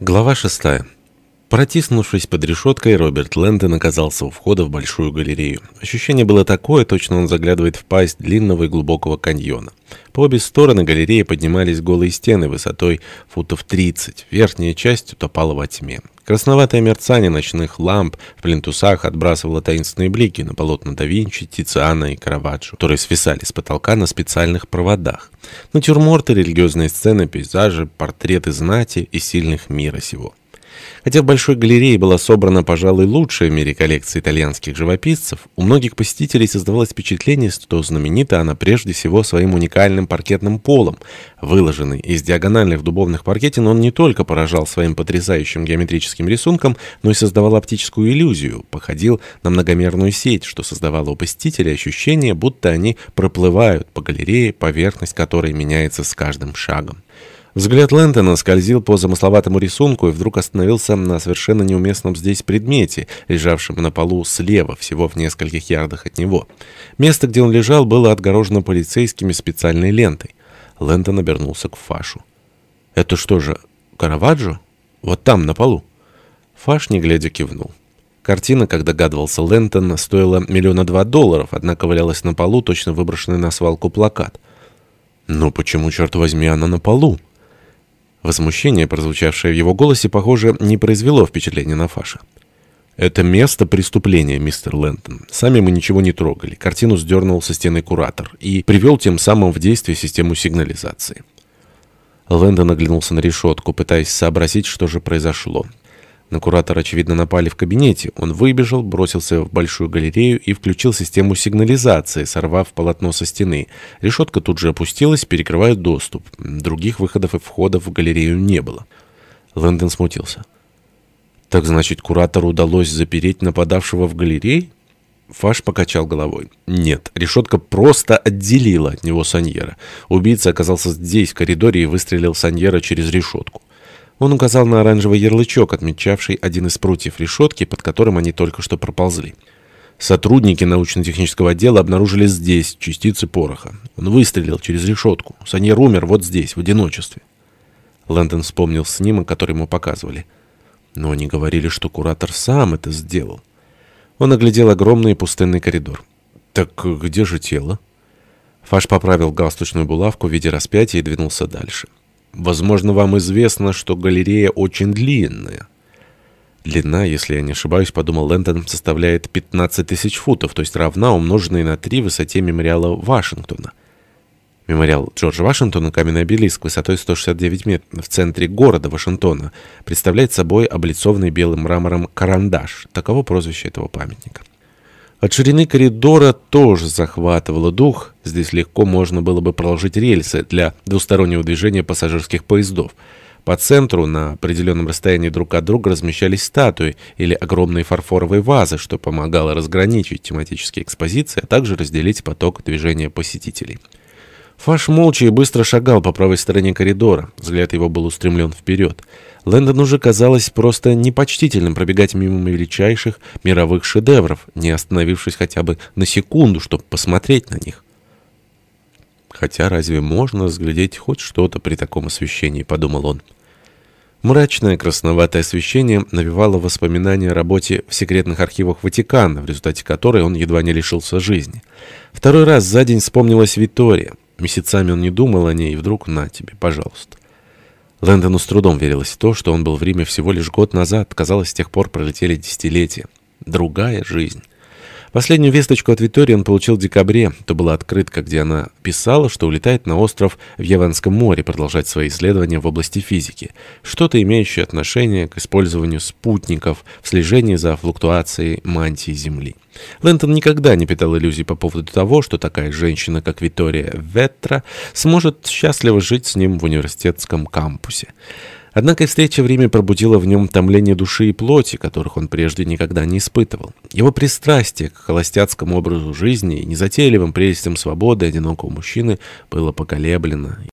Глава шестая. Протиснувшись под решеткой, Роберт Лэндон оказался у входа в большую галерею. Ощущение было такое, точно он заглядывает в пасть длинного и глубокого каньона. По обе стороны галереи поднимались голые стены высотой футов 30. Верхняя часть утопала во тьме. Красноватое мерцание ночных ламп в плинтусах отбрасывало таинственные блики на полотна да Винчи, Тициана и Караваджо, которые свисали с потолка на специальных проводах. Натюрморты, религиозные сцены, пейзажи, портреты знати и сильных мира сего. Хотя в Большой галерее была собрана, пожалуй, лучшая в мире коллекция итальянских живописцев, у многих посетителей создавалось впечатление, что знаменита она прежде всего своим уникальным паркетным полом. Выложенный из диагональных дубовных паркетин, он не только поражал своим потрясающим геометрическим рисунком, но и создавал оптическую иллюзию, походил на многомерную сеть, что создавало у посетителей ощущение, будто они проплывают по галерее, поверхность которой меняется с каждым шагом. Взгляд Лэнтона скользил по замысловатому рисунку и вдруг остановился на совершенно неуместном здесь предмете, лежавшем на полу слева, всего в нескольких ярдах от него. Место, где он лежал, было отгорожено полицейскими специальной лентой. Лэнтон обернулся к Фашу. «Это что же, Караваджо? Вот там, на полу?» Фаш, не глядя, кивнул. Картина, как догадывался Лэнтон, стоила миллиона два долларов, однако валялась на полу, точно выброшенный на свалку плакат. «Ну почему, черт возьми, она на полу?» Возмущение, прозвучавшее в его голосе, похоже, не произвело впечатления на Фаша. «Это место преступления, мистер Лэнтон. Сами мы ничего не трогали. Картину сдернул со стены куратор и привел тем самым в действие систему сигнализации». Лэндон оглянулся на решетку, пытаясь сообразить, что же произошло. На куратора, очевидно, напали в кабинете. Он выбежал, бросился в большую галерею и включил систему сигнализации, сорвав полотно со стены. Решетка тут же опустилась, перекрывая доступ. Других выходов и входов в галерею не было. Лэндон смутился. «Так значит, куратору удалось запереть нападавшего в галерее?» Фаш покачал головой. «Нет, решетка просто отделила от него Саньера. Убийца оказался здесь, в коридоре, и выстрелил Саньера через решетку. Он указал на оранжевый ярлычок, отмечавший один из прутьев решетки, под которым они только что проползли. Сотрудники научно-технического отдела обнаружили здесь частицы пороха. Он выстрелил через решетку. Саньер умер вот здесь, в одиночестве. Лэндон вспомнил снимок, который ему показывали. Но они говорили, что куратор сам это сделал. Он оглядел огромный пустынный коридор. «Так где же тело?» Фаш поправил галстучную булавку в виде распятия и двинулся дальше. Возможно, вам известно, что галерея очень длинная. Длина, если я не ошибаюсь, подумал Лэндон, составляет 15 тысяч футов, то есть равна умноженной на 3 высоте мемориала Вашингтона. Мемориал Джорджа Вашингтона, каменный обелиск высотой 169 метров в центре города Вашингтона, представляет собой облицованный белым мрамором карандаш. Таково прозвище этого памятника. От ширины коридора тоже захватывало дух. Здесь легко можно было бы проложить рельсы для двустороннего движения пассажирских поездов. По центру на определенном расстоянии друг от друга размещались статуи или огромные фарфоровые вазы, что помогало разграничить тематические экспозиции, а также разделить поток движения посетителей. Фаш молча и быстро шагал по правой стороне коридора. Взгляд его был устремлен вперед. Лэндон уже казалось просто непочтительным пробегать мимо величайших мировых шедевров, не остановившись хотя бы на секунду, чтобы посмотреть на них. «Хотя разве можно разглядеть хоть что-то при таком освещении?» — подумал он. Мрачное красноватое освещение навевало воспоминания о работе в секретных архивах Ватикана, в результате которой он едва не лишился жизни. Второй раз за день вспомнилась Витория. Месяцами он не думал о ней, и вдруг на тебе, пожалуйста. Лэндону с трудом верилось в то, что он был в Риме всего лишь год назад. Казалось, с тех пор пролетели десятилетия. Другая жизнь. Последнюю весточку от Витории он получил в декабре. Это была открытка, где она писала, что улетает на остров в Яванском море продолжать свои исследования в области физики. Что-то имеющее отношение к использованию спутников в слежении за флуктуацией мантии Земли. Лэнтон никогда не питал иллюзий по поводу того, что такая женщина, как Витория Ветра, сможет счастливо жить с ним в университетском кампусе. Однако встреча в Риме пробудила в нем томление души и плоти, которых он прежде никогда не испытывал. Его пристрастие к холостяцкому образу жизни и незатейливым прелестям свободы одинокого мужчины было поколеблено.